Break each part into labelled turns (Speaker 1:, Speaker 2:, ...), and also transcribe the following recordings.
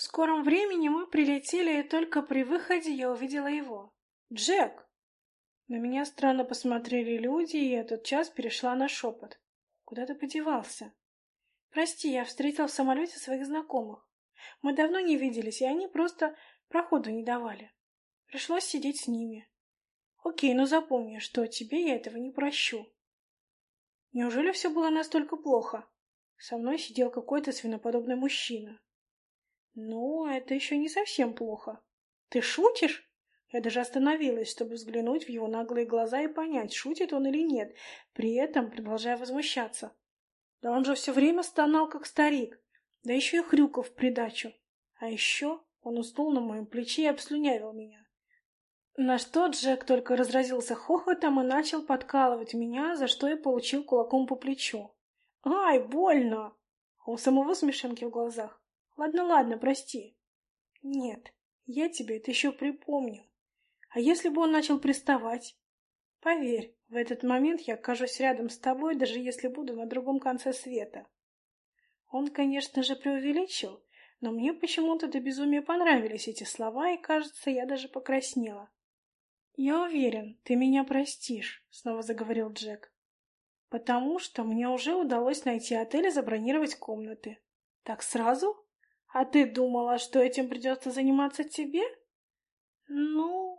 Speaker 1: В скором времени мы прилетели, и только при выходе я увидела его. «Джек!» На меня странно посмотрели люди, и я тот час перешла на шепот. «Куда ты подевался?» «Прости, я встретил в самолете своих знакомых. Мы давно не виделись, и они просто проходу не давали. Пришлось сидеть с ними. Окей, но запомни, что тебе я этого не прощу». Неужели все было настолько плохо? Со мной сидел какой-то свиноподобный мужчина. Ну, это еще не совсем плохо. Ты шутишь? Я даже остановилась, чтобы взглянуть в его наглые глаза и понять, шутит он или нет, при этом продолжая возмущаться. Да он же все время стонал, как старик, да еще и хрюков в придачу. А еще он уснул на моем плече и обслюнявил меня. На что Джек только разразился хохотом и начал подкалывать меня, за что я получил кулаком по плечу. «Ай, больно!» У самого смешинки в глазах. «Ладно, ладно, прости». «Нет, я тебе это еще припомню. А если бы он начал приставать? Поверь, в этот момент я окажусь рядом с тобой, даже если буду на другом конце света». Он, конечно же, преувеличил, но мне почему-то до безумия понравились эти слова, и, кажется, я даже покраснела. «Я уверен, ты меня простишь», — снова заговорил Джек. «Потому что мне уже удалось найти отель и забронировать комнаты». «Так сразу? А ты думала, что этим придется заниматься тебе?» «Ну...»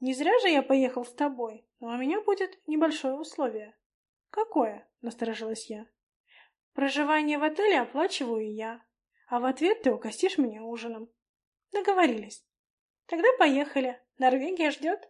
Speaker 1: «Не зря же я поехал с тобой, но у меня будет небольшое условие». «Какое?» — насторожилась я. «Проживание в отеле оплачиваю я, а в ответ ты угостишь меня ужином». «Договорились». «Тогда поехали». Норвегия ждет.